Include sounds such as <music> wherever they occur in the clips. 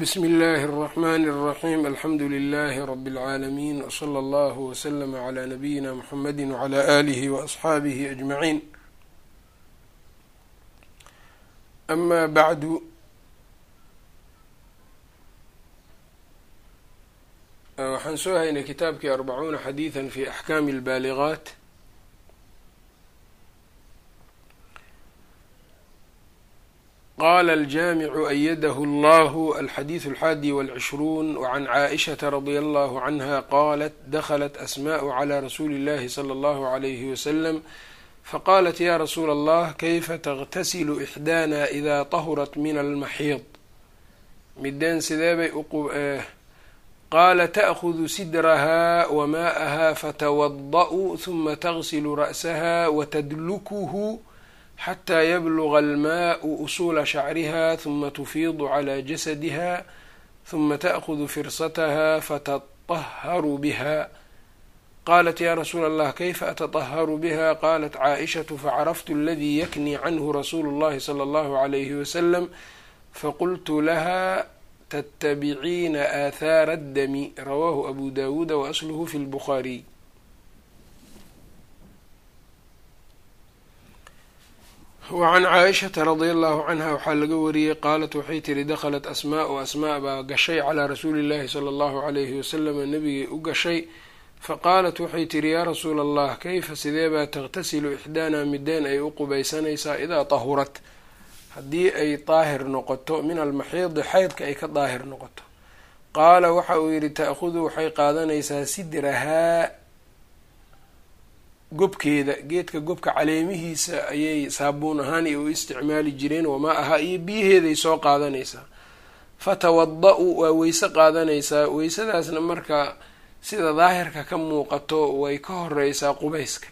bsmi <clears throat> اllahi الرحmn الرaحيم alxamdu لlh رb العaalمين وslى اllه وslm عlى نbyina mحamedi وعlى آlih وأصxaabih أجmaعين ama bعdu waxaan soo haynay kitaabkii arbacuuna xadiiثa fi أxkami الbaaliغaat qala aljaamicu ayadahu allahu alxadiisu alxaadi walcishruun wacan caaishata radia allahu canha qalat daklat asma'u cla rasuuli illahi sala allahu alayhi wasalam faqalat ya rasuula allah kayfa tagtasilu ixdaana idaa tahurat min almaxiid mideen sideebay qaala ta'hudu sidrahaa wamaa'ahaa fatawada-u huma tagsilu ra'saha watadlukuhu xataa yabluga almaau usuula shacriha huma tufiidu calaa jasadiha huma ta'khudu firsataha fatataharu biha qaalat ya rasuula allah kayfa atataharu biha qaalat caaishatu facaraftu aladii yaknii canhu rasuulu اllahi sala allahu alayhi wasalam faqultu laha tatabiciina aathaara addami rawaahu abu daawuuda waasluhu fi lbukhaariy اlbukhaariy wacan caaishata radia allahu canha waxaa laga wariyey qaalat waxay tiri dakhalat asmaau asmaa baa gashay calaa rasuuli llahi sala allahu calayhi wasalama nabigay u gashay faqaalat waxay tiri yaa rasuula allah kayfa sideebaa taqtasilu ixdaana mideen ay u qubaysanaysaa idaa tahurat haddii ay daahir noqoto min almaxiidi xaydka ay ka daahir noqoto qaala waxa uu yidhi ta'khudu waxay qaadanaysaa sidrahaa gobkeeda geedka gobka caleemihiisa ayay saabuun ahaan iyo u isticmaali jireen wamaa ahaa iyo biyaheeday soo qaadanaysaa. Fatawada-u waa weyse qaadanaysaa. Weysadaasna marka sida daahirka ka muuqato way ka horeysaa qubayska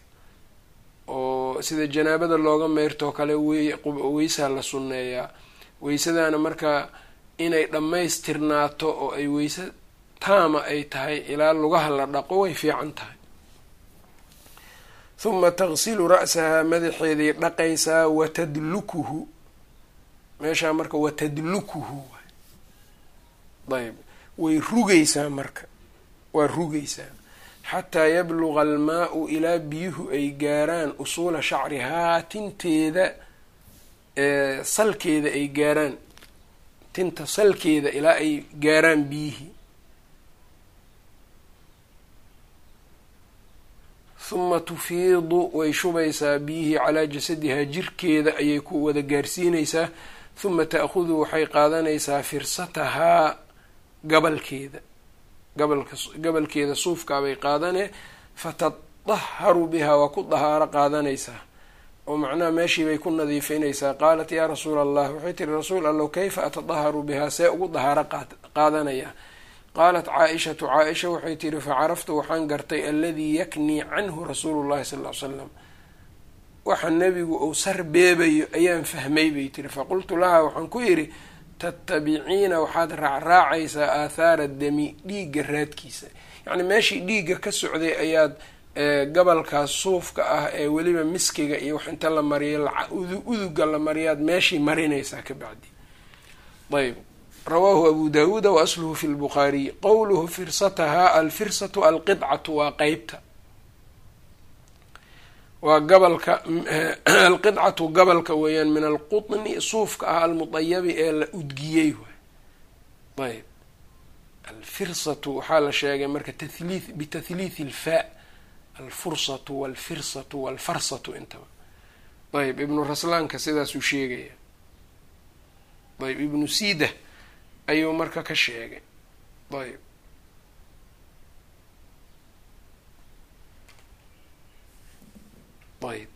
oo sida janaabada looga meyrtoo kale weysaa la sunneeyaa. Weysadaana marka inay dhammaystirnaato oo ay weyse taama ay tahay ilaa lugaha la dhaqo way fiican tahay huma tagsilu ra'sahaa madaxeeday dhaqaysaa watadlukuhu meeshaa marka watadlukuhu ayb way rugaysaa marka. Waa rugaysaa. Xataa yabluga almaau ilaa biyuhu ay gaaraan usuula shacrihaa tinteeda salkeeda ay gaaraan. Tinta salkeeda ilaa ay gaaraan biyihii huma tufiidu way shubaysaa biyihii calaa jasadihaa jirkeeda ayay ku wada gaarsiinaysaa huma ta'khudu waxay qaadanaysaa firsatahaa gabalkeeda gabalkeeda suufkaabay qaadane fatadaharu bihaa waa ku dahaaro qaadanaysaa oo macnaha meeshii bay ku nadiifinaysaa qaalat yaa rasuula allah waxay tiri rasuul allow kayfa atadaharu bihaa see ugu dahaaro qaadanayaa qaalat caaishatu caaisha waxay tiri facaraftu waxaan gartay aladii yaknii canhu rasuulu llahi sal ly slam waxa nebigu uu sarbeebayo ayaan fahmay bay tiri faqultu lahaa waxaan ku yidhi tattabiciina waxaad raacraacaysaa aathaara dami dhiigga raadkiisa yacni meeshii dhiigga ka socday ayaad gabalkaas suufka ah ee weliba miskiga iyo wax inta la mariyo uduga la mariyaad meeshii marinaysaa ka bacdi ayb rawaahu abu dawuuda wa fi lbukhaariy qowluhu firsatahaa alfirsatu alqidcatu waa qeybta waa gabalka <clears throat> alqidcatu gabalka weeyaan min alqutni suufka ah almudayabi ee la udgiyey ayb. Alfirsatu waxaa la sheegay marka tathliith bitathliithi ilfaa alfursatu walfirsatu walfarsatu intaba. Ayb ibnu raslaanka sidaasuu sheegaya. Ayb ibnu sida ayuu marka ka sheegay. Ayb ayb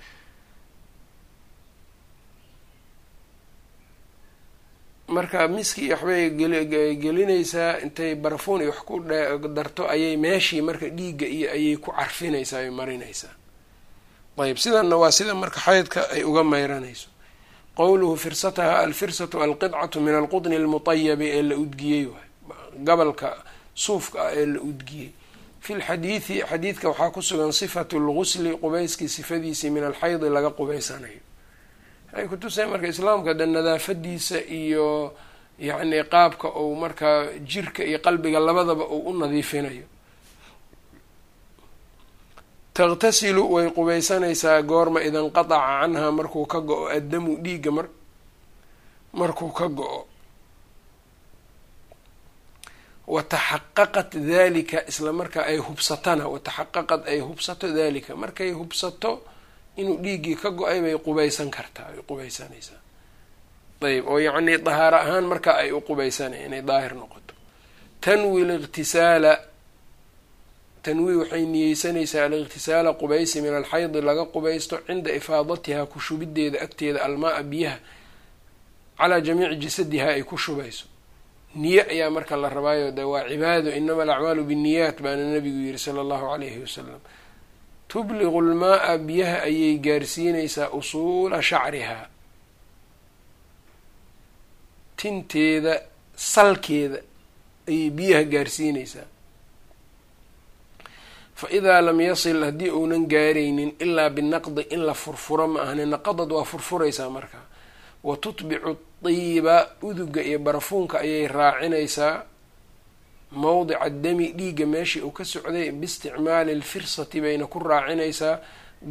marka miski iyo waxbay gelinaysaa intay barafuun iyo wax ku darto ayay meeshii marka dhiigga iyo ayay ku carfinaysaa ay marinaysaa. Ayb sidanna waa sida marka xaydka ay uga meyranayso qowluhu firsataha alfirsatu alqidcatu min alqudni almutayabi ee la udgiyey gabalka suufka ah ee la udgiyey. Fi lxadiidi xadiidka waxaa ku sugan sifatu lgusli qubayskii sifadiisii min alxaydi laga qubaysanayo. Waxay kutusay marka islaamka de nadaafadiisa iyo yacnii qaabka uu markaa jirka iyo qalbiga labadaba uu u nadiifinayo taqtasilu way qubaysanaysaa goorma idanqataca canhaa markuu ka go-o addamu dhiigga mar markuu ka go-o. Wataxaqaqat dalika isla markaa ay hubsatana wataxaqaqad ay hubsato dalika markay hubsato inuu dhiiggii ka go'ay bay qubaysan kartaa ay qubaysanaysaa. Ayb oo yacnii dahaaro ahaan marka ay u qubaysanay inay daahir noqoto. Tanwi liqtisaala tanwi waxay niyeysanaysaa aliqtisaala qubaysi min alxaydi laga qubaysto cinda ifaadatihaa ku shubideeda agteeda almaa-a biyaha calaa jamiici jasadiha ay ku shubayso. Niye ayaa marka la rabaayo de waa cibaado inama alacmaalu binniyaat baana nabigu yiri sala allahu calayhi wasalam tubliqu lmaa-a biyaha ayay gaarsiinaysaa usuula shacrihaa tinteeda salkeeda ayay biyaha gaarsiinaysaa fa idaa lam yasil haddii uunan gaaraynin ilaa binaqdi in la furfuro ma ahani naqadad waa furfuraysaa markaa wa tutbicu diiba uduga iyo barafuunka ayay raacinaysaa mowdica dami dhiigga meeshii uu ka socday biisticmaali alfirsati bayna ku raacinaysaa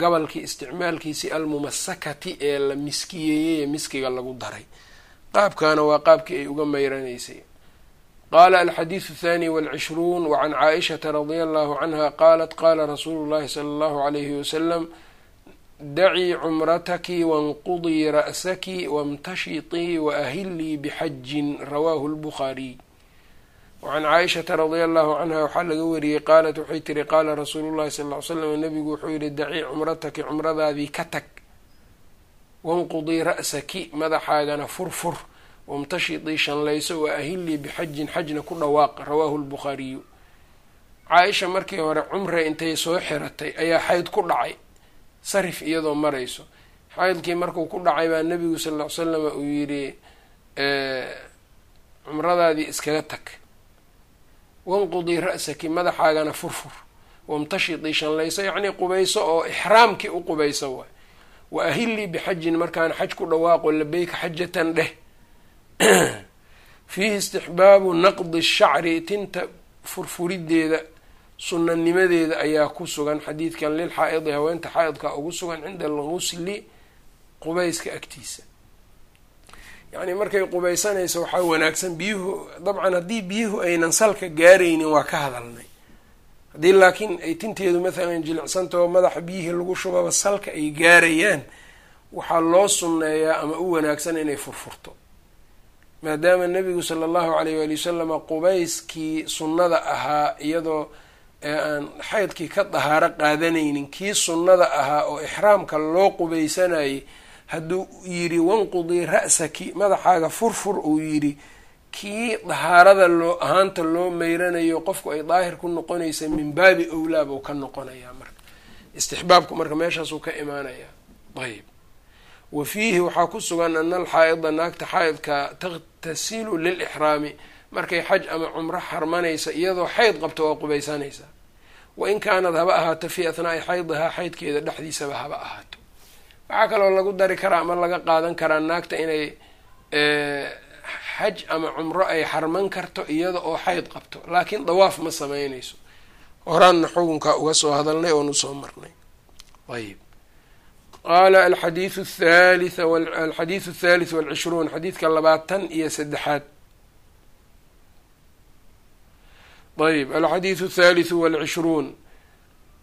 gabalkii isticmaalkiisii almumasakati ee la miskiyeeyey ee miskiga lagu daray qaabkaana waa qaabkii ay uga meyranaysay qaala alxadiidu athani walcishruun wacan caaishata radia allahu canha qaalat qaala rasuulu llahi sala allahu alayhi wasalam dacii cumrataki wanqudii ra'saki wamtashitii waahilii bixajin rawaahu lbukhaariy wacan caaishata radia allahu canha waxaa laga wariyey qaalat waxay tiri qaala rasuulu llahi sal ly slam nabigu wuxuu yihi dacii cumrataki cumradaadii ka tag wanqudii ra'saki madaxaagana furfur wamtashitii shanlayso wa ahilii bixajin xajna ku dhawaaq rawaahu lbukhaariyu caaisha markii hore cumre intay soo xiratay ayaa xayd ku dhacay sarif iyadoo marayso. Xaydkii markuu ku dhacay baa nabigu sal ll ly slam uu yidhi cumradaadii iskaga tag. Wanqudii ra'saki madaxaagana furfur. Wamtashitii shanlayso yacnii qubayso oo ixraamkii u qubayso waay wa ahilii bixajin markaan xaj ku dhawaaqo labeyka xajatan dheh <clears throat> fiihi istixbaabu naqdi shacri tinta furfurideeda sunanimadeeda ayaa ku sugan xadiidkan lilxaa-idi haweenta xaa-idka ugu sugan cinda algusli qubayska agtiisa. Yacni markay qubaysanayso waxaa wanaagsan biyuhu dabcan haddii biyuhu aynan salka gaaraynin waa ka hadalnay. Haddii laakiin ay tinteedu mathalan jilicsantao madaxa biyihii lagu shubaba salka ay gaarayaan waxaa loo sunneeyaa ama u wanaagsan inay furfurto maadaama nabigu sala allahu alayh waali wasalama qubayskii sunnada ahaa iyadoo aan xaydkii ka dahaaro qaadanaynin kii sunnada ahaa oo ixraamka loo qubaysanayay hadduu yidhi wanqudii ra'saki madaxaaga furfur uu yidhi kii dahaarada loo ahaanta loo meyranayo qofku ay daahir ku noqonaysa min baabi owlaa buu ka noqonayaa marka. Istixbaabku marka meeshaasuu ka imaanayaa. Ayb wa fiihi waxaa ku sugan ana alxaa-ida naagta xaa-idka taqtasilu lilixraami. Markay xaj ama cumro xarmanaysa iyadoo xayd qabto waa qubaysanaysaa wa in kaanad haba ahaato fii athnaa'i xaydihaa xaydkeeda dhexdiisaba haba ahaato. Waxaa kaloo lagu dari karaa ama laga qaadan karaa naagta inay xaj ama cumro ay xarman karto iyada oo xayd qabto. Laakiin dawaaf ma sameynayso horaanna xukunkaa uga soo hadalnay oon u soo marnay. Ayb qaala alxadiidu athalith alxadiidu athalith walcishruun xadiidka labaatan iyo saddexaad ayb alxadiidu athalithu walcishruun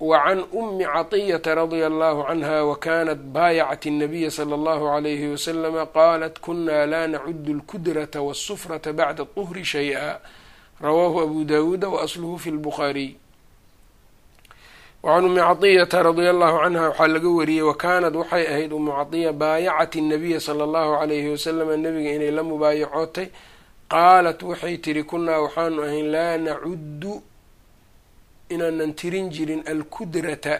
wacan umi caطiyata radia allahu canha wakanat baayacat الnabiya slى اllahu عalayhi waslama qalat kuna la nacudu اlkudrata wالsufrata bacda طhri shayئa rawaahu abu dawuuda waasluhu fi lbukhaariy wacan ummi cadiyata radia allahu canha waxaa laga wariyey wakaanad waxay ahayd ummu cadiya baayacat innabiya sala allahu calayhi wasalama nabiga inay la mubaayacootay qaalat waxay tiri kunnaa waxaanu ahayn laa nacuddu inaanan tirin jirin alkudrata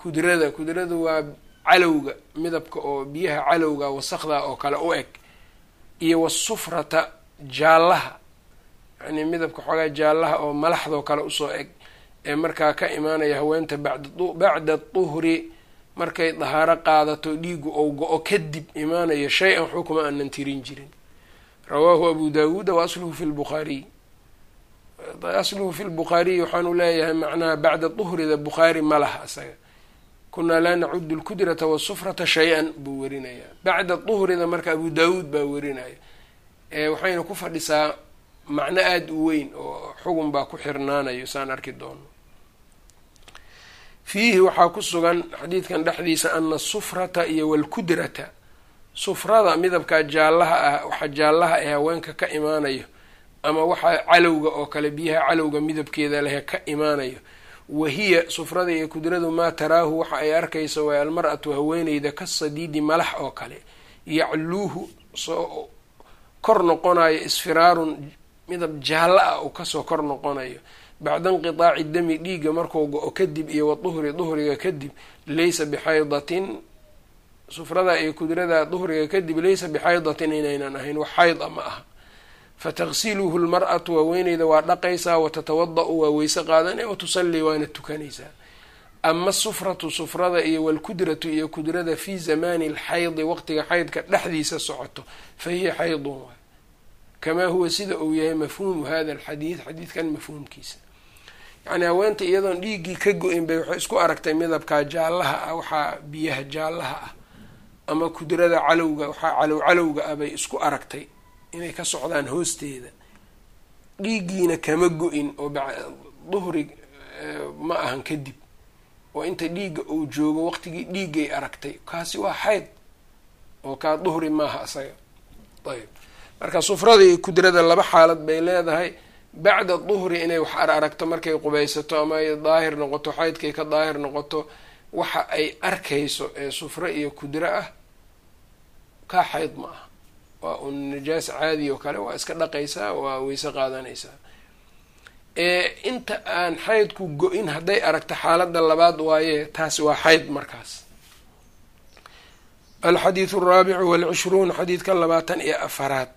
kudrada kudrada waa calowga midabka oo biyaha calowga wasaqda oo kale u eg iyo wasufrata jaallaha yacnii midabka xoogaa jaallaha oo malaxdoo kale u soo eg ee markaa ka imaanaya haweenta bacda duhri markay dahaaro qaadato dhiigu ou go-o kadib imaanaya shay-an xukuma aanan tirin jirin. Rawaahu abu dawuuda wa asluhu fi lbukhaariy asluhu fi lbukhaariy waxaanu leeyahay macnaha bacda duhrida bukhaari ma laha isaga kunaa laa nacudu lkudrata wasufrata shay-an buu werinayaa bacda duhrida marka abu daawuud baa werinaya waxayna ku fadhisaa macno aada u weyn oo xugun baa ku xirnaanayo saan arki doono fiihi waxaa ku sugan xadiidkan dhexdiisa ana asufrata iyo walkudrata. Sufrada midabka jaallaha ah waxa jaallaha ee haweenka ka imaanayo ama waxaa calowga oo kale biyaha calowga midabkeeda lehe ka imaanayo. Wahiya sufrada iyo kudradu maa taraahu waxa ay arkayso waa almar-atu haweeneyda ka sadiidi malax oo kale. Yacluuhu soo kor noqonayo isfiraarun midab jaallo ah uu ka soo kor noqonayo bacda inqitaaci dami dhiigga markuu go-o kadib iyo waduhri duhriga kadib laysa bixaydatin sufrada iyo kudrada duhriga kadib laysa bixaydatin inaynan ahayn wax xayd a ma aha fataqsiluhu lmar-atu haweeneyda waa dhaqaysaa watatawada-u waa weyse qaadanaya watusallii waana tukanaysaa ama sufratu sufrada iyo walkudratu iyo kudrada fii zamaani alxaydi waqtiga xaydka dhexdiisa socoto fa hiya xaydun kamaa huwa sida uu yahay mafhuumu hada alxadiid xadiidkan mafhuumkiisa yacni haweenta iyadoon dhiiggii ka go-in bay waxay isku aragtay midabkaa jaallaha ah waxaa biyaha jaallaha ah ama kudrada calowga waxaa calow calowga ah bay isku aragtay inay ka socdaan hoosteeda. Dhiiggiina kama go-in oo duhri ma ahan kadib. Oo inta dhiigga uu joogo waqtigii dhiiggay aragtay kaasi waa xayd oo kaa duhri maaha isaga ayb marka sufrada iyo kudrada laba xaalad bay leedahay bacda duhri inay wax ar aragto markay qubaysato ama ay daahir noqoto xaydkay ka daahir noqoto waxa ay arkayso ee sufro iyo kudro ah kaa xayd ma ah waa un najaas caadi oo kale waa iska dhaqaysaa waa weyse qaadanaysaa. Inta aan xaydku go-in hadday aragto xaaladda labaad waaye taasi waa xayd markaas. Alxadiidu alraabicu walcishruun xadiidka labaatan iyo afaraad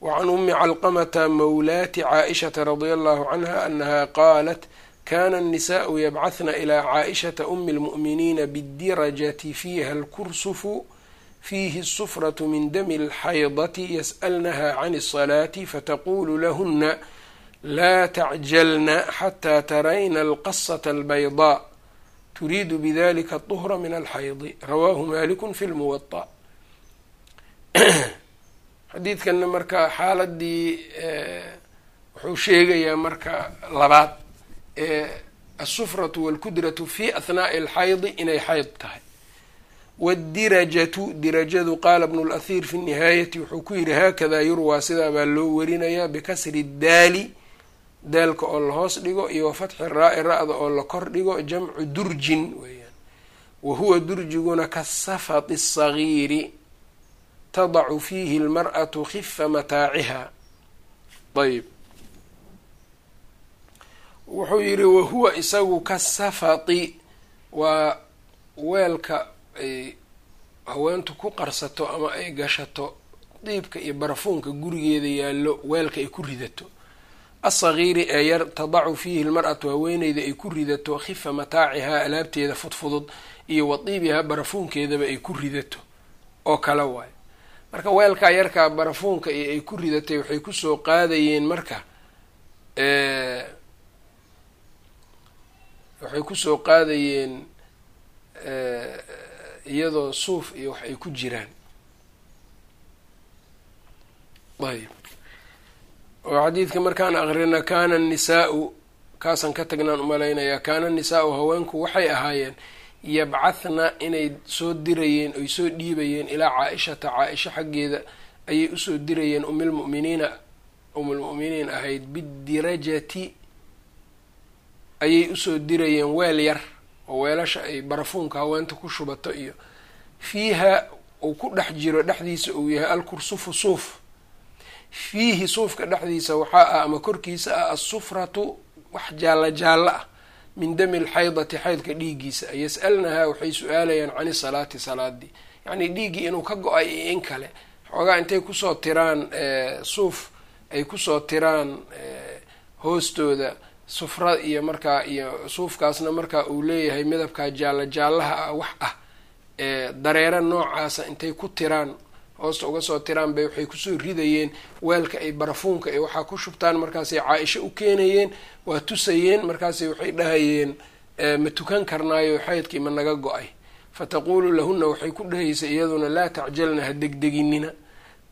wacan umi calqamata mawlaati caaishata radia allahu canha anaha qaalat kana annisaau yabcahna ilaa caaishata umi lmu'miniina bidirajati fiiha alkursufu fiihi asufratu min dami alxaydati yas'alnaha can asalaati fataqulu lahuna laa tacjalna xataa tarayna alqasata albaydaa turiidu bidalika aduhra min alxaydi rawaahu maaliku fi lmuwaطa xadiidkanna marka xaaladii wuxuu sheegayaa marka labaad ee asufratu walkudratu fi ahnaaءi alxaydi inay xayd tahay. Wdirajatu dirajadu qaala bnu lahiir fi nihaayati wuxuu ku yidhi haakadaa yurwaa sidaabaa loo warinayaa bikasri daali daalka oo la hoos dhigo iyo wafatxi raa-i ra-da oo la kor dhigo jamcu durjin weeyaan. Wa huwa durjiguna kasafati sagiiri tadacu fiihi lmar'atu khifa mataaciha ayb wuxuu yidhi wahuwa isagu kasafati waa weelka ay haweentu ku qarsato ama ay gashato diibka iyo barafuunka gurigeeda yaallo weelka ay ku ridato asagiiri ee yar tadacu fiihi lmar-atu haweeneyda ay ku ridato khifa mataacihaa alaabteeda fudfudud iyo wadiibihaa barafuunkeedaba ay ku ridato oo kale waayo marka weelkaa yarkaa barafuunka iyo ay ku ridatay waxay ku soo qaadayeen marka waxay ku soo qaadayeen iyadoo suuf iyo wax ay ku jiraan. Ayb oo xadiidka markaan aqrina kaana annisaau kaasaan ka tagnaan umalaynayaa kaana annisaau haweenku waxay ahaayeen yabcathna inay soo dirayeen oy soo dhiibayeen ilaa caa-ishata. Caa-isha xaggeeda ayay u soo dirayeen umilmu'miniina umulmu'miniin ahayd bidirajati ayay u soo dirayeen weel yar oo weelasha ay barafuunka haweenta ku shubato iyo fiiha uu ku dhex jiro dhexdiisa uu yahay alkursufu suuf. Fiihi suufka dhexdiisa waxaa ah ama korkiisa ah assufratu wax jaalla jaallo ah min dami alxaydati xaydka dhiiggiisa. Yas-alnahaa waxay su'aalayaan cani salaati salaadii yacnii dhiiggii inuu ka go'ay iyo in kale. Xoogaa intay ku soo tiraan suuf ay ku soo tiraan hoostooda sufra iyo markaa iyo suufkaasna markaa uu leeyahay midabkaa jaalla jaallaha ah wax ah dareero noocaasa intay ku tiraan hoosta uga soo tiraan bay waxay ku soo ridayeen. Weelka ay barafuunka ay waxaa ku shubtaan markaasay caa-isho u keenayeen waa tusayeen markaasay waxay dhahayeen ma tukan karnaayo xaydkii ma naga go'ay. Fataquulu lahuna waxay ku dhahaysa iyaduna laa tacjalna ha degdeginina.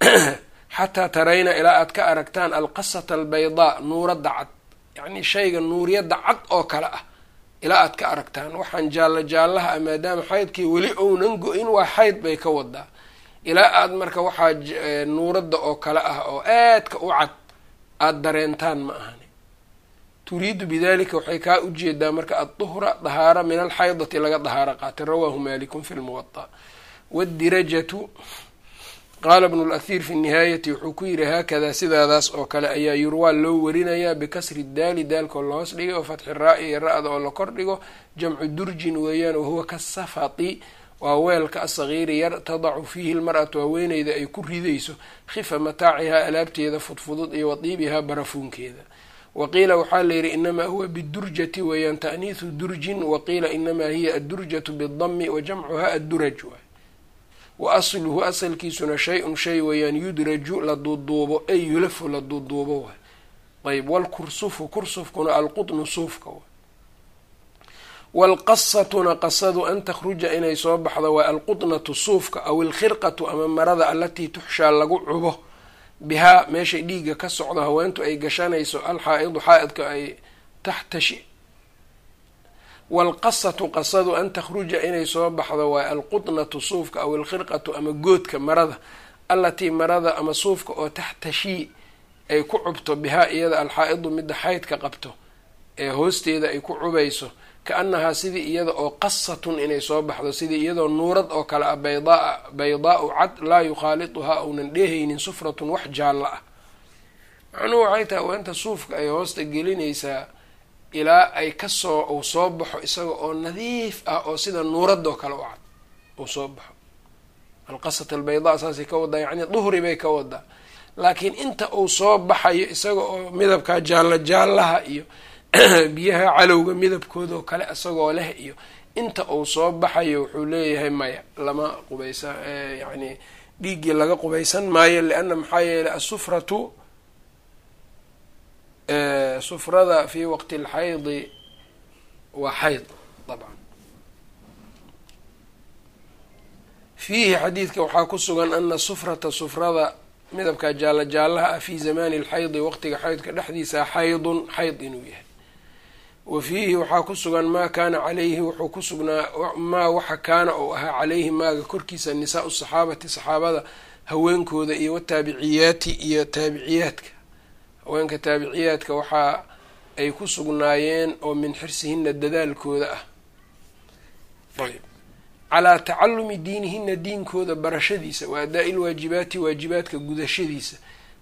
<clears throat> Xataa tarayna ilaa aad ka aragtaan alqasata albaydaa nuuradda cad. Yacni shayga nuuriyadda cad oo kale ah ilaa aad ka aragtaan. Waxaan jaalla jaallaha ah maadaama xaydkii weli ounan go-in waa xayd bay ka wadaa ilaa aad marka waxaa nuuradda oo kale ah oo aadka u cad aada dareentaan ma ahani. Turiidu bidalika waxay kaa u jeedaa marka adduhra dahaara min alxaydati laga dahaaro qaatay rawaahu malikun fi lmuwada wadirajatu qaala bnu lathiir fi nihaayati wuxuu ku yidhi haakadaa sidaadaas oo kale ayaa yurwaa loo warinayaa bikasri daali daalkoo la hoos dhigay oo fatxi raa-i iyo ra-da oo la kor dhigo jamcu durjin weeyaan wahuwa kasafati waa weelka asagiiri yar tadacu fiihi lmar-atu haweeneyda ay ku ridayso khifa mataacihaa alaabteeda fudfudud iyo wadiibihaa barafuunkeeda. Waqiila waxaa layidhi inamaa huwa bidurjati weeyaan ta'niisu durjin. Waqiila inamaa hiya addurjatu bidami wa jamcuhaa adduraj. Waay wa asluhu asalkiisuna shay-un shay weeyaan yudraju la duuduubo ay yulafu la duuduubo waay. Ayb walkursufu kursufkuna alqudnu suufka waay waalqasatuna qasadu an takhruja inay soo baxdo waa alqudnatu suufka aw ilkhirqatu ama marada alatii tuxshaa lagu cubo bihaa meeshay dhiigga ka socdo haweentu ay gashanayso alxaa-idu ay taxtashi waalqasatu qasadu an takhruja inay soo baxdo waa alqudnatu suufka aw ilkhirqatu ama goodka marada allatii marada ama suufka oo taxtashii ay ku cubto bihaa iyada alxaa-idu midda xaydka qabto ee hoosteeda ay ku cubayso ka-annahaa sidii iyada oo qasatun inay soo baxdo sidii iyadoo nuurad oo kale ah baydaa baydaau cad laa yukhaaliduhaa uunan dheehaynin sufratun wax jaallo ah. Macnuhu waxay tahay weenta suufka ay hoosta gelinaysaa ilaa ay ka soo uu soo baxo isaga oo nadiif ah oo sida nuuradoo kale u cad uu soo baxo. Alqasat albaydaa saasay ka wadaa yacni duhri bay ka wadaa laakiin inta uu soo baxayo isaga oo midabka jaalla jaallaha iyo <clears throat> biyaha calowga midabkoodao kale isagoo leh iyo inta uu soo baxayo wuxuu leeyahay maya lama qubaysa yacni dhiiggii laga qubaysan maayo lianna maxaa yeelay asufratu sufrada fi waqti alxaydi waa xayd dabcan. Fiihi xadiidka waxaa ku sugan ana sufrata sufrada midabka jaalla jaallaha ah fi zamani alxaydi waqtiga xaydka dhexdiisa xaydun xayd inuu yahay wa fiihi waxaa ku sugan maa kaana calayhi wuxuu ku sugnaa maa waxa kaana uu ahaa calayhi maaga korkiisa nisaau saxaabati saxaabada haweenkooda iyo wataabiciyaati iyo taabiciyaadka. Haweenka taabiciyaadka waxaa ay ku sugnaayeen oo min xirsihina dadaalkooda ah. Ayb calaa tacalumi diinihina diinkooda barashadiisa wa adaa-i lwaajibaati waajibaadka gudashadiisa.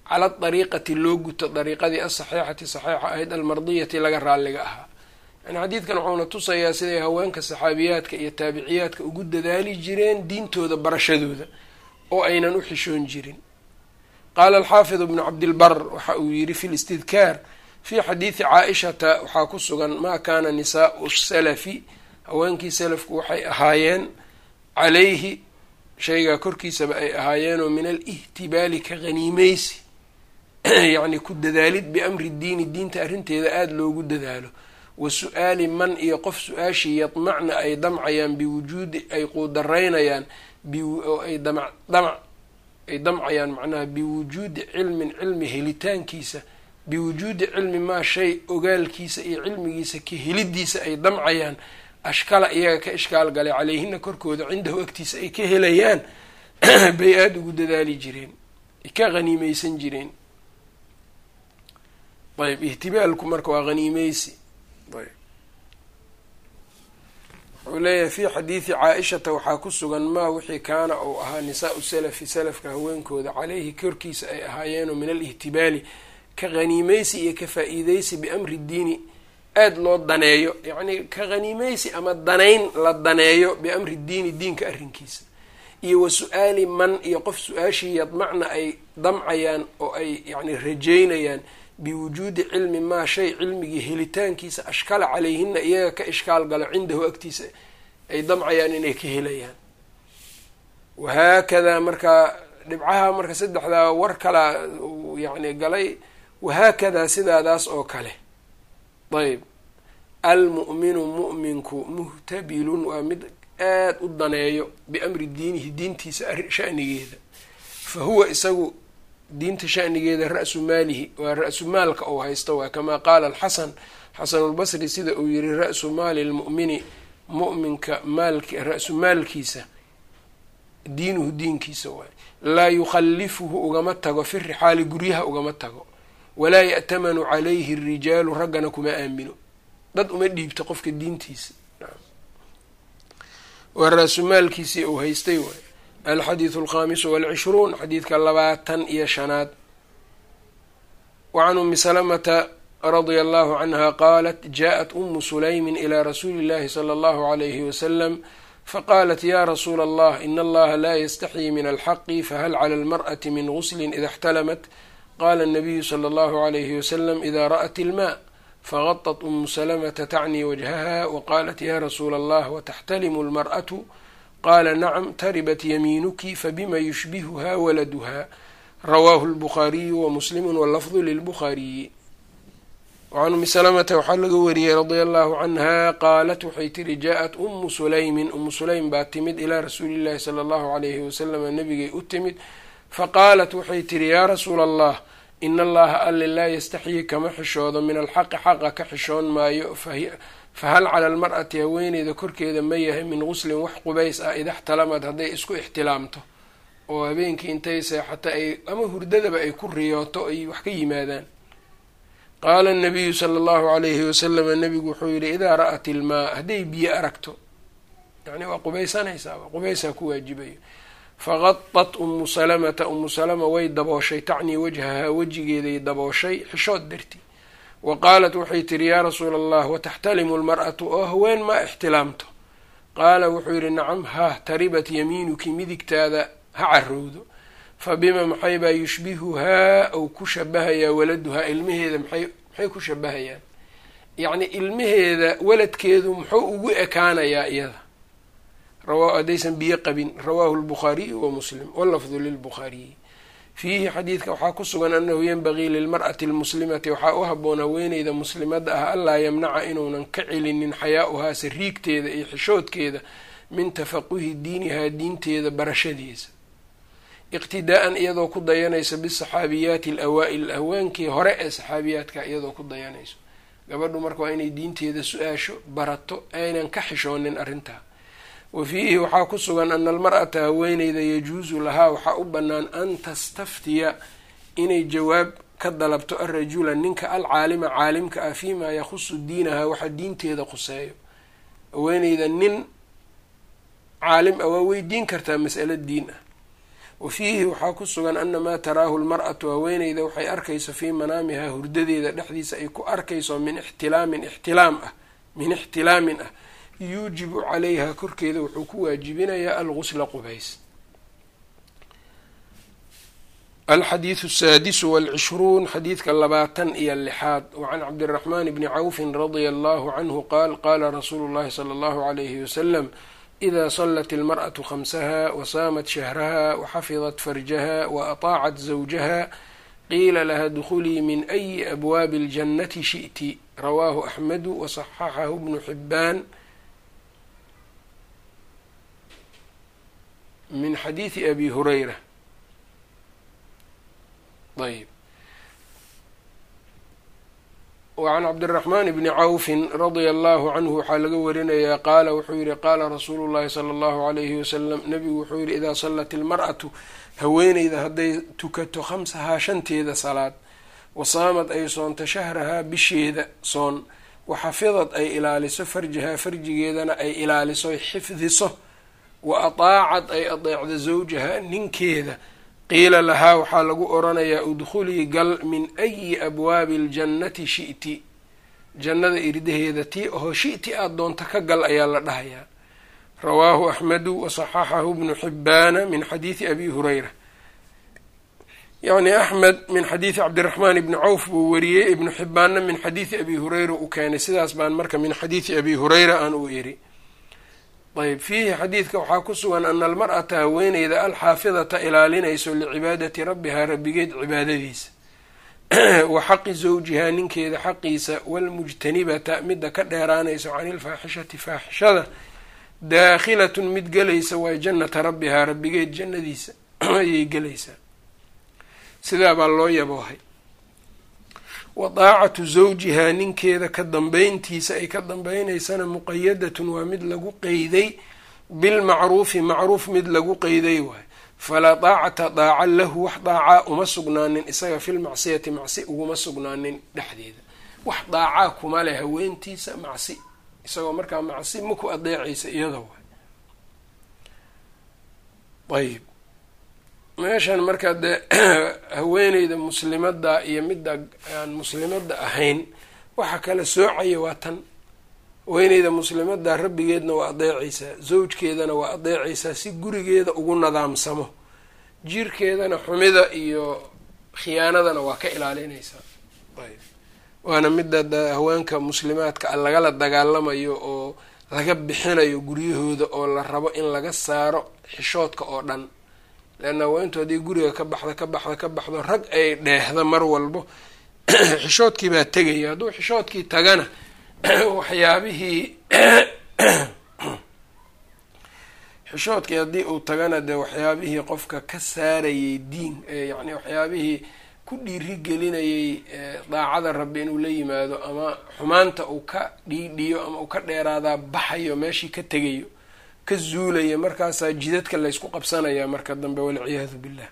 Cala dariiqati loo guto dariiqadii asaxiixati saxiixa ahayd almardiyati laga raalliga ahaa yani xadiidkan wuxuuna tusayaa siday haweenka saxaabiyaadka iyo taabiciyaadka ugu dadaali jireen diintooda barashadooda oo aynan u xishoon jirin. Qaala alxaafid ibnu cabdilbar waxa uu yidhi fi listidkaar fii xadiidi caa-ishata waxaa ku sugan maa kaana nisaau salafi. Haweenkii salafku waxay ahaayeen calayhi shaygaa korkiisaba ay ahaayeenoo min alihtibaali ka haniimeysi <clears throat> yacni ku dadaalid biamri diini diinta arrinteeda aada loogu dadaalo wa su'aali man iyo qof su'aashii yadmacna ay damcayaan biwujuudi ay quudaraynayaan oo ay damac damac ay damcayaan macnaha biwujuudi cilmin cilmi helitaankiisa biwujuudi cilmi maa shay ogaalkiisa iyo cilmigiisa ka helidiisa ay damcayaan ashkala iyaga ka ishkaal galay caleyhina korkooda cindahu agtiisa ay ka helayaan <clears throat> bay aada ugu dadaali jireen ay ka haniimeysan jireen. Ayb ihtibaalku marka waa haniimeysi ayb wuxuu leeyahay fi xadiidi caa-ishata waxaa ku sugan maa wixii kaana uu ahaa nisaau salafi salafka haweenkooda caleyhi korkiisa ay ahaayeenoo min alihtibaali ka haniimeysi iyo ka faa-iideysi biamri diini. Aada loo daneeyo yacni ka haniimeysi ama danayn la daneeyo biamri diini diinka arrinkiisa. Iyo wa su'aali man iyo qof su'aashii yadmacna ay damcayaan oo ay yacni rajeynayaan biwujuudi cilmi maa shay cilmigii helitaankiisa ashkala calayhina iyaga ka ishkaal galo cindahu agtiisa ay damcayaan inay ka helayaan. Wahaakadaa markaa dhibcaha marka saddexdaa war kalaa yacni galay wahaakadaa sidaadaas oo kale. Ayb almu'minu mu'minku muhtabilun waa mid aada u daneeyo biamri diinihi diintiisa shanigeeda. Fa huwa isagu diinta shanigeeda ra-su maalihi waa ra-su maalka uu haysto waa kamaa qaala alxasan. Xasanulbasri sida uu yihi ra-su maali lmu'mini mu'minka maalk ra-su maalkiisa diinuhu diinkiisa waay laa yukhalifuhu ugama tago fi rixaali guryaha ugama tago. Walaa ya'tamanu calayhi rijaalu raggana kuma aamino. Dad uma dhiibto qofka diintiisa. Waa ra-sumaalkiisii uu haystay waay alxadiidu alkhaamisu walcishruun xadiidka labaatan iyo shanaad wacan umi salamata radia allahu canha qaalat jaءat umu sulaymin ilى rasuuli اllahi slى allahu عalayhi wasalam faqaalat ya rasuula allah in allaha laa yastaxyii min alxaqi fahal clى almarأati min gusli ida اxtalamat qala الnabiyu slى allahu عalayhi wasalam ida ra'at ilma fagaطت umu salamata tacnii wajhaha waqaalat ya rasuula allah wataxtalimu اlmarأatu qaala nacam taribat yamiinuki fabima yushbihuha waladuha rawaahu اlbukhaariyu wamuslimu wlafdu lilbukhaariyi wacan umi salamata waxaa laga wariyey radia allahu canha qaalat waxay tiri jaa-at umu sulaymin umu sulaym baa timid ilaa rasuuli llahi sala allahu alayhi wasalama nabigay u timid faqaalat waxay tiri yaa rasuula allah in allaha alle laa yastaxyii kama xishoodo min alxaqi xaqa ka xishoon maayo fahal cala almar'ati haweeneyda korkeeda ma yahay min guslin wax qubays ah idaxtalamad hadday isku ixtilaamto oo habeenkii intay seexata ay ama hurdadaba ay ku riyooto ay wax ka yimaadaan qaala nabiyu sala allahu alayhi wasalama nabigu wuxuu yihi idaa ra'at ilmaa hadday biyo aragto yani waa qubaysanaysaa waa qubaysaa ku waajibayo faqadat umu salamata umu salama way dabooshay tacnii wajhahaa wejigeeday dabooshay xishood darti wa qaalat waxay tiri yaa rasuula allah wataxtalimu lmar'atu oo haween ma ixtilaamto qaala wuxuu yihi nacam hah taribat yamiinuki midigtaada ha carowdo fa bima maxay baa yushbihuhaa ou ku shabahayaa waladuhaa ilmaheeda maxay ku shabahayaan? Yacni ilmaheeda waladkeedu muxuu ugu ekaanayaa iyada. Haddaysan biyo qabin rawaahu lbukhaariyu wa muslim walafdu lilbukhaariyi fiihi xadiidka waxaa ku sugan annahu yanbagii lilmar'ati almuslimati waxaa u habboon haweeneyda muslimadda ah allaa yamnaca inuunan ka celinin xayaa-uhaa sariigteeda iyo xishoodkeeda min tafaquhi diinihaa diinteeda barashadiisa. Iqtidaa-an iyadoo ku dayanayso bisaxaabiyaati alawaa'il haweenkii hore ee saxaabiyaadka iyadoo ku dayanayso. Gabadhu marka waa inay diinteeda su'aasho barato aynan ka xishoonin arrintaa wa fiihi waxaa ku sugan ana almar'ata haweeneyda yajuusu lahaa waxaa u bannaan an tastaftiya inay jawaab ka dalabto alrajula ninka alcaalima caalimka ah fiimaa yakhusu diinaha waxa diinteeda khuseeyo. Haweeneyda nin caalim ah waa weydiin kartaa mas'alo diin ah. Wa fiihi waxaa ku sugan ana maa taraahu lmar'atu haweeneyda waxay arkayso fii manaamihaa hurdadeeda dhexdiisa ay ku arkayso min ixtilaamin ixtilaam ah min ixtilaamin ah yuujibu calayha korkeeda wuxuu ku waajibinayaa algusla qubays. Alxadiidu asaadisu walcishruun xadiidka labaatan iyo lixaad. Wacan cabdiraxmaan bni cawfin radia allahu canhu qaal qaala rasuulu llahi sala allahu alayhi wasalam ida salat ilmar'atu khamsaha wasaamat shahraha waxafidat farjaha waataacat zawjaha qiila laha dkhulii min ayi abwaabi اljannati shi'ti. Rawaahu axmedu wasaxaxahu bnu xibaan min xadiidi abi hurayra. Ayb wacan cabdiraxmaan bni cawfin radia allahu canhu waxaa laga warinayaa qaala wuxuu yihi qaala rasuulu llahi sala allahu alayhi wasalam nabigu wuxuu yihi idaa sallat ilmar'atu haweeneyda hadday tukato khamsahaa shanteeda salaad wasaamad ay soonto shahrahaa bisheeda soon waxafidad ay ilaaliso farjahaa farjigeedana ay ilaaliso xifdiso wa ataacad ay adeecdo zawjaha ninkeeda qiila lahaa waxaa lagu oranayaa udkhulii gal min ayi abwaabi aljannati shi'ti jannada irdaheeda tii oho shi'ti aada doonta ka gal ayaa la dhahayaa rawaahu axmedu wasaxaxahu bnu xibaana min xadiidi abi hurayra yacni axmed min xadiidi cabdiraxmaan ibni cawf buu wariyey ibnu xibaanna min xadiidi abi hurayra u keenay sidaas baan marka min xadiidi abi hurayra aan u iri ayb fiihi xadiidka waxaa ku sugan ana almar'ata haweeneyda alxaafidata ilaalinayso licibaadati rabbihaa rabbigeed cibaadadiisa. <clears throat> Wa xaqi zawjihaa ninkeeda xaqiisa walmujtanibata midda ka dheeraanayso cani ilfaaxishati faaxishada daakhilatun mid gelaysa waa jannata rabbihaa rabbigeed jannadiisa <clears throat> ayay gelaysaa. Sidaa baa loo yaboohay wa daacatu zawjihaa ninkeeda ka dambeyntiisa ay ka dambaynaysana muqayadatun waa mid lagu qeyday. Bilmacruufi macruuf mid lagu qeyday waay. Falaa daacata daaca lahu wax daacaa uma sugnaanin isaga filmacsiyati macsi uguma sugnaanin dhexdeeda. Wax daacaa kuma leh haweentiisa macsi. Isagoo markaa macsi maku adeecaysa iyada waay. Ayib meeshan markaa dee <clears throat> haweeneyda muslimada iyo midda aan muslimada ahayn waxa kala soocaya waa tan. Haweeneyda muslimada rabbigeedna waa adeecaysaa zawjkeedana waa adeecaysaa si gurigeeda ugu nadaamsamo. Jirkeedana xumida iyo khiyaanadana waa ka ilaalinaysaa. Ayb. Waana midda haweenka muslimaadka lagala dagaalamayo oo laga bixinayo guryahooda oo la rabo in laga saaro xishoodka oo dhan leanna haweentu haddii guriga ka baxda ka baxda ka baxdo rag ay dheehda mar walbo <clears throat> xishoodkii baa tegaya. Hadduu xishoodkii tagana <clears throat> waxyaabihii <clears throat> xishoodkii haddii uu tagana dee waxyaabihii qofka ka saarayay diin yani waxyaabihii ku dhiiri gelinayay daacada rabbi inuu la yimaado ama xumaanta uu ka dhiidhiyo ama uu ka dheeraadaa baxayo meeshii ka tegayo ka zuulaya markaasaa jidadka laysku qabsanaya marka dambe walciyaadu billah.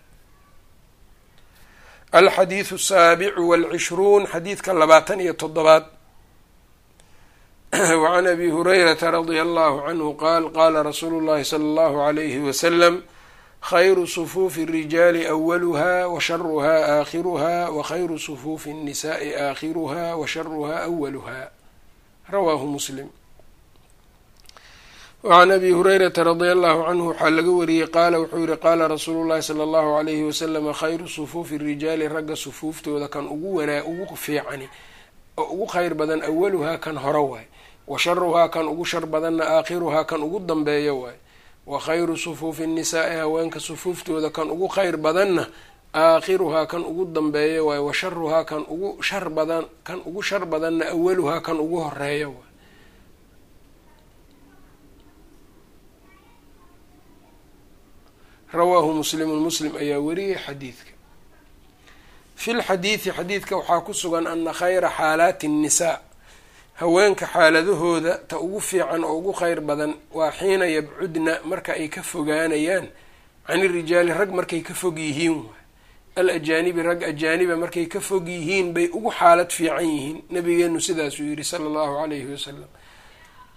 Alxadiidu asaabicu walcishruun xadiidka labaatan iyo toddobaad. <clears throat> Wacan abi hurayrata radia allahu canhu qaal qaala rasuulu llahi sala allahu alayhi wasalam khayru sufuufi alrijaali awaluha wa sharuha aakhiruha wa khayru sufuufi annisaai aakhiruha wa sharuha awaluha rawaahu muslim wacan abi hurayrata radia allahu canhu waxaa laga wariyey qaala wuxuu yihi qaala rasuulu llahi sala allahu alayhi wasalama khayru sufuufi rijaali ragga sufuuftooda kan ugu wanaa ugu fiicani oo ugu khayr badan awaluhaa kan hore waay wa sharuhaa kan ugu shar badanna aakhiruhaa kan ugu dambeeyo waay wa khayru sufuufi nnisaai haweenka sufuuftooda kan ugu khayr badanna aakhiruhaa kan ugu dambeeyo waay wa sharuhaa kan ugu shar badan kan ugu shar badanna awaluhaa kan ugu horeeyo waay rawaahu muslimun muslim ayaa wariyay xadiidka. Fi lxadiidi xadiidka waxaa ku sugan ana khayra xaalaati nnisaa haweenka xaaladahooda ta ugu fiican oo ugu kheyr badan waa xiina yabcudna marka ay ka fogaanayaan can irijaali rag markay ka fog yihiin waay al ajaanibi rag ajaaniba markay ka fog yihiin bay ugu xaalad fiican yihiin. Nabigeenu sidaasuu yihi sala allahu alayhi wasalam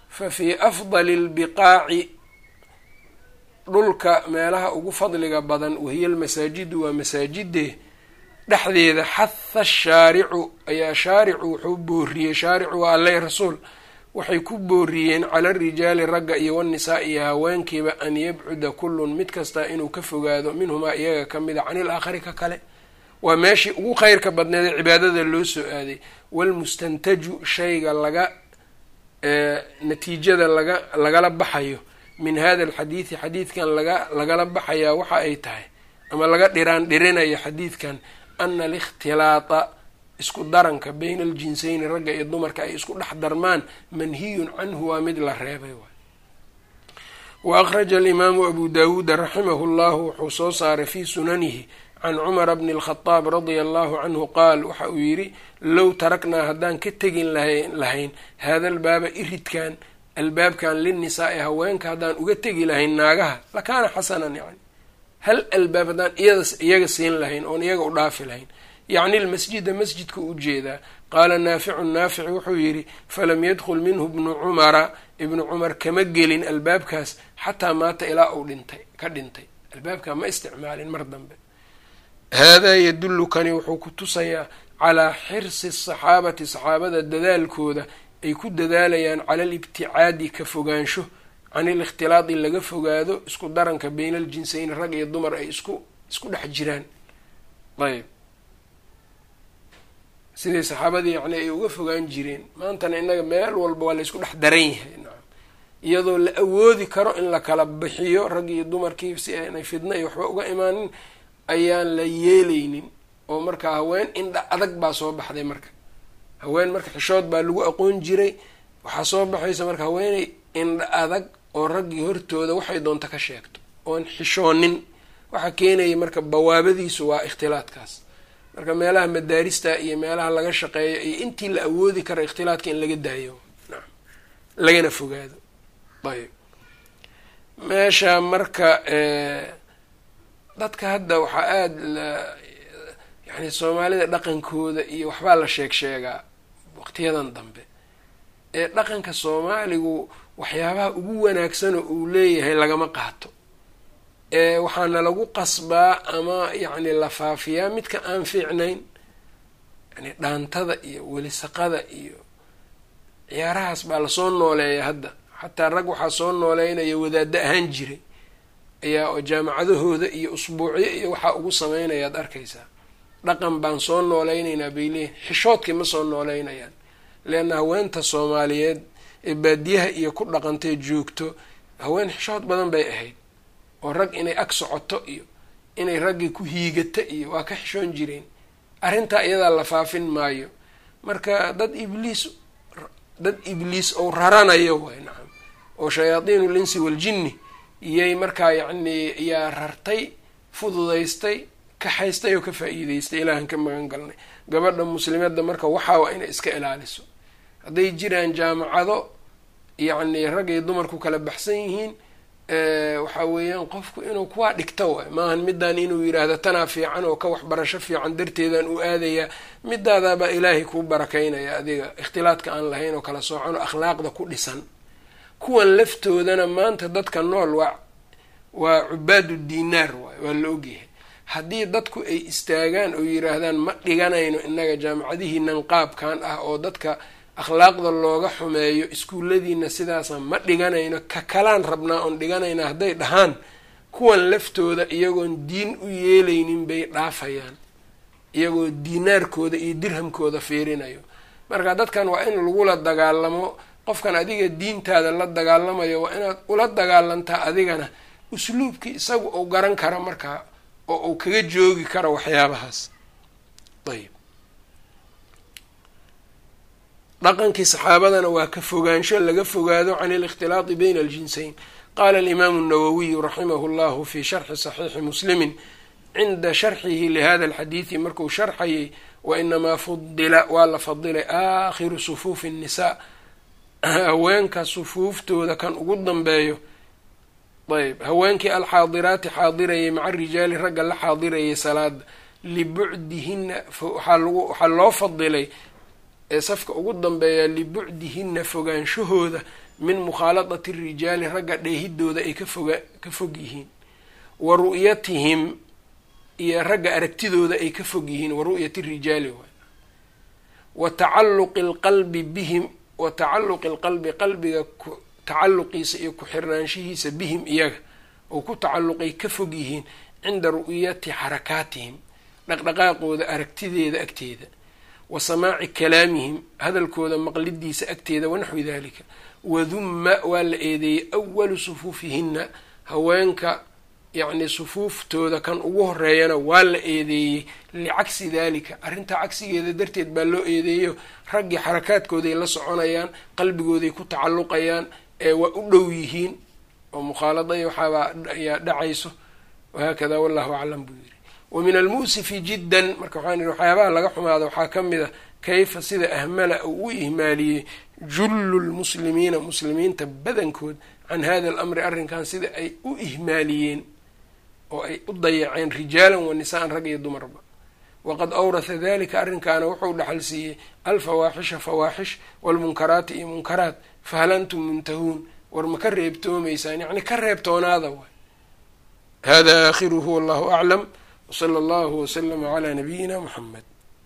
fa fii afdali lbiqaaci dhulka meelaha ugu fadliga badan wahiya almasaajidu waa masaajidee dhexdeeda xatha shaaricu ayaa shaaricu wuxuu booriyey shaaricu waa alle rasuul waxay ku booriyeen cala rijaali ragga iyo wannisaa iyo haweenkiiba an yabcuda kullun mid kastaa inuu ka fogaado minhumaa iyaga ka mida can il aakhari ka kale. Waa meeshii ugu kheyrka badneedee cibaadada loo soo aaday. Walmustantaju shayga laga natiijada laga lagala baxayo min hada alxadiidi xadiidkan laga lagala baxayaa waxa ay tahay ama laga dhiraan dhirinayo xadiidkan ana alikhtilaata isku daranka bayna aljinsayni ragga iyo dumarka ay isku dhex darmaan manhiyun canhu waa mid la reebay waay. Wa akhraja alimaamu abu dawuuda raximahu llahu wuxuu soo saaray fii sunanihi can cumara bni alkhadaab radia allahu canhu qaal waxa uu yidhi low taraknaa haddaan ka tegin lahayn hada albaaba iridkan albaabkan linnisaa-i haweenka haddaan uga tegi lahayn naagaha lakaana xasanan yani hal albaab haddaan iyaga siin lahayn oon iyaga u dhaafi lahayn. Yacni lmasjida masjidka u jeedaa. Qaala naaficu naafici wuxuu yidhi falam yadkhul minhu bnu cumara. Ibnu cumar kama gelin albaabkaas xataa maata ilaa uu dhintay ka dhintay. Albaabkaa ma isticmaalin mar dambe. Haadaa yadullukani wuxuu ku tusayaa calaa xirsi saxaabati saxaabada dadaalkooda ay ku dadaalayaan cala alibticaadi ka fogaansho can ilikhtilaadi laga fogaado isku daranka bayna aljinsayni rag iyo dumar ay isku isku dhex jiraan. Ayb. Siday saxaabadii yani ay uga fogaan jireen. Maantana innaga meel walba waa la isku dhex daran yahay nacam iyadoo la awoodi karo in la kala bixiyo rag iyo dumarkii si aanay fidno iyo waxba uga imaanin ayaan la yeelaynin. Oo markaa haween indha adag baa soo baxday marka haween marka xishood baa lagu aqoon jiray. Waxaa soo baxaysa marka haweeney indha adag oo raggii hortooda waxay doonta ka sheegto oon xishoonin. Waxaa keenaya marka bawaabadiisu waa ikhtilaadkaas. Marka meelaha madaarista iyo meelaha laga shaqeeyo iyo intii la awoodi kara ikhtilaadka in laga daayo. Lagana fogaado. Ayb meesha marka dadka hadda waxaa aada yani soomaalida dhaqankooda iyo waxbaa la sheeg sheegaa waqtiyadan dambe. Ee dhaqanka soomaaligu waxyaabaha ugu wanaagsanoo uu leeyahay lagama qaato. Ee waxaana lagu qasbaa ama yacni la faafiyaa midka aan fiicnayn yani dhaantada iyo welisaqada iyo ciyaarahaas baa la soo nooleeya hadda. Xataa rag waxaa soo nooleynaya wadaaddo ahaan jiray ayaa jaamacadahooda iyo usbuucyo iyo waxaa ugu samaynayaad arkaysaa. Dhaqan baan soo nooleynaynaa bay leeyihiin xishoodkii ma soo nooleynayaan leanna haweenta soomaaliyeed ee baadiyaha iyo ku dhaqantay joogto haween xishood badan bay ahayd oo rag inay ag socoto iyo inay raggii ku hiigato iyo waa ka xishoon jireen. Arrintaa iyadaa la faafin maayo. Marka dad ibliis dad ibliis ou raranayo waay nacam oo shayaadiin linsi waljinni iyay markaa yacni yaa rartay fududaystay kaxaystay oo ka faa-iideystay ilaahan ka magan galnay gabadha muslimadda marka waxaa waa inay iska ilaaliso hadday jiraan jaamacado yacni rag dumarku kala baxsan yihiin waxaa weeyaan qofku inuu kuwaa dhigto waay. Maahan midaan inuu yidhaahdo tanaa fiican oo ka waxbarasho fiican darteedaan u aadayaa midaadaabaa ilaahay kuu barakaynaya adiga. Ikhtilaadka aan lahayn oo kala soocan oo akhlaaqda ku dhisan. Kuwan laftoodana maanta dadka nool waa waa cubaadu diinaar waay waa la ogyahay haddii dadku ay istaagaan oo yidhaahdaan ma dhiganayno innaga jaamacadihiinan qaabkan ah oo dadka akhlaaqda looga xumeeyo iskuulladiina sidaasa ma dhiganayno ka kalaan rabnaa oon dhiganayna hadday dhahaan kuwan laftooda iyagoon diin u yeelaynin bay dhaafayaan iyagoo diinaarkooda iyo dirhamkooda fiirinayo. Marka dadkan waa in lagula dagaalamo qofkan adiga diintaada la dagaalamayo waa inaad ula dagaalantaa adigana usluubkii isagu uu garan kara markaa oo uu kaga joogi karo waxyaabahaas. Ayb dhaqankii saxaabadana waa ka fogaansho laga fogaado can alikhtilaati bayna aljinsayn. Qaala alimaamu nawowiyu raximahu llahu fi sharxi saxiixi muslimin cinda sharxihi lihada alxadiidi markuu sharxayay wainamaa fudila waa la fadilay aakhiru sufuufi nnisaa haweenka sufuuftooda kan ugu dambeeyo. Ayb haweenkii alxaadiraati xaadirayay maca rijaali ragga la xaadirayay salaada libucdihina waxaa loo fadilay ee safka ugu dambeeya libucdihina fogaanshahooda min mukhaaladati rijaali ragga dheehidooda ay kafoga ka fog yihiin. Wa ru'yatihim iyo ragga aragtidooda ay ka fog yihiin wa ru'yati rijaali wa tacalluqi lqalbi bihim wa tacalluqi lqalbi qalbiga tacalluqiisa iyo ku-xirnaanshihiisa bihim iyaga oo ku tacalluqay ka fog yihiin cinda ru'yati xarakaatihim dhaqdhaqaaqooda aragtideeda agteeda wa samaaci kalaamihim hadalkooda maqlidiisa agteeda wanaxwi dalika wadumma waa la eedeeyey awalu sufuufihinna haweenka yacni sufuuftooda kan ugu horeeyana waa la eedeeyey licagsi dalika arrintaa cagsigeeda darteed baa loo eedeeyo raggii xarakaadkooday la soconayaan qalbigooday ku tacalluqayaan ee waa u dhow yihiin oo mukhaalada waxaabaa ayaa dhacayso. Wahaakada wallahu aclam buu yiri wa min almu'sifi jiddan. Marka waxaan yihi waxyaabaha laga xumaada waxaa ka mid a kayfa sida ahmala uu u ihmaaliyey jullu lmuslimiina muslimiinta badankood can hada alamri arrinkan sida ay u ihmaaliyeen oo ay u dayaceen rijaalan wa nisaan rag iyo dumarba waqad awratha dalika arrinkaana wuxuu dhaxal siiyey alfawaaxisha fawaaxish waalmunkaraati iyo munkaraat fahal antum muntahuun? War ma ka reebtoomaysaan? Yacni ka reebtoonaada waay. Hada aakhiruhu wallahu aclam wsala allahu waslama calaa nabiyina muxamed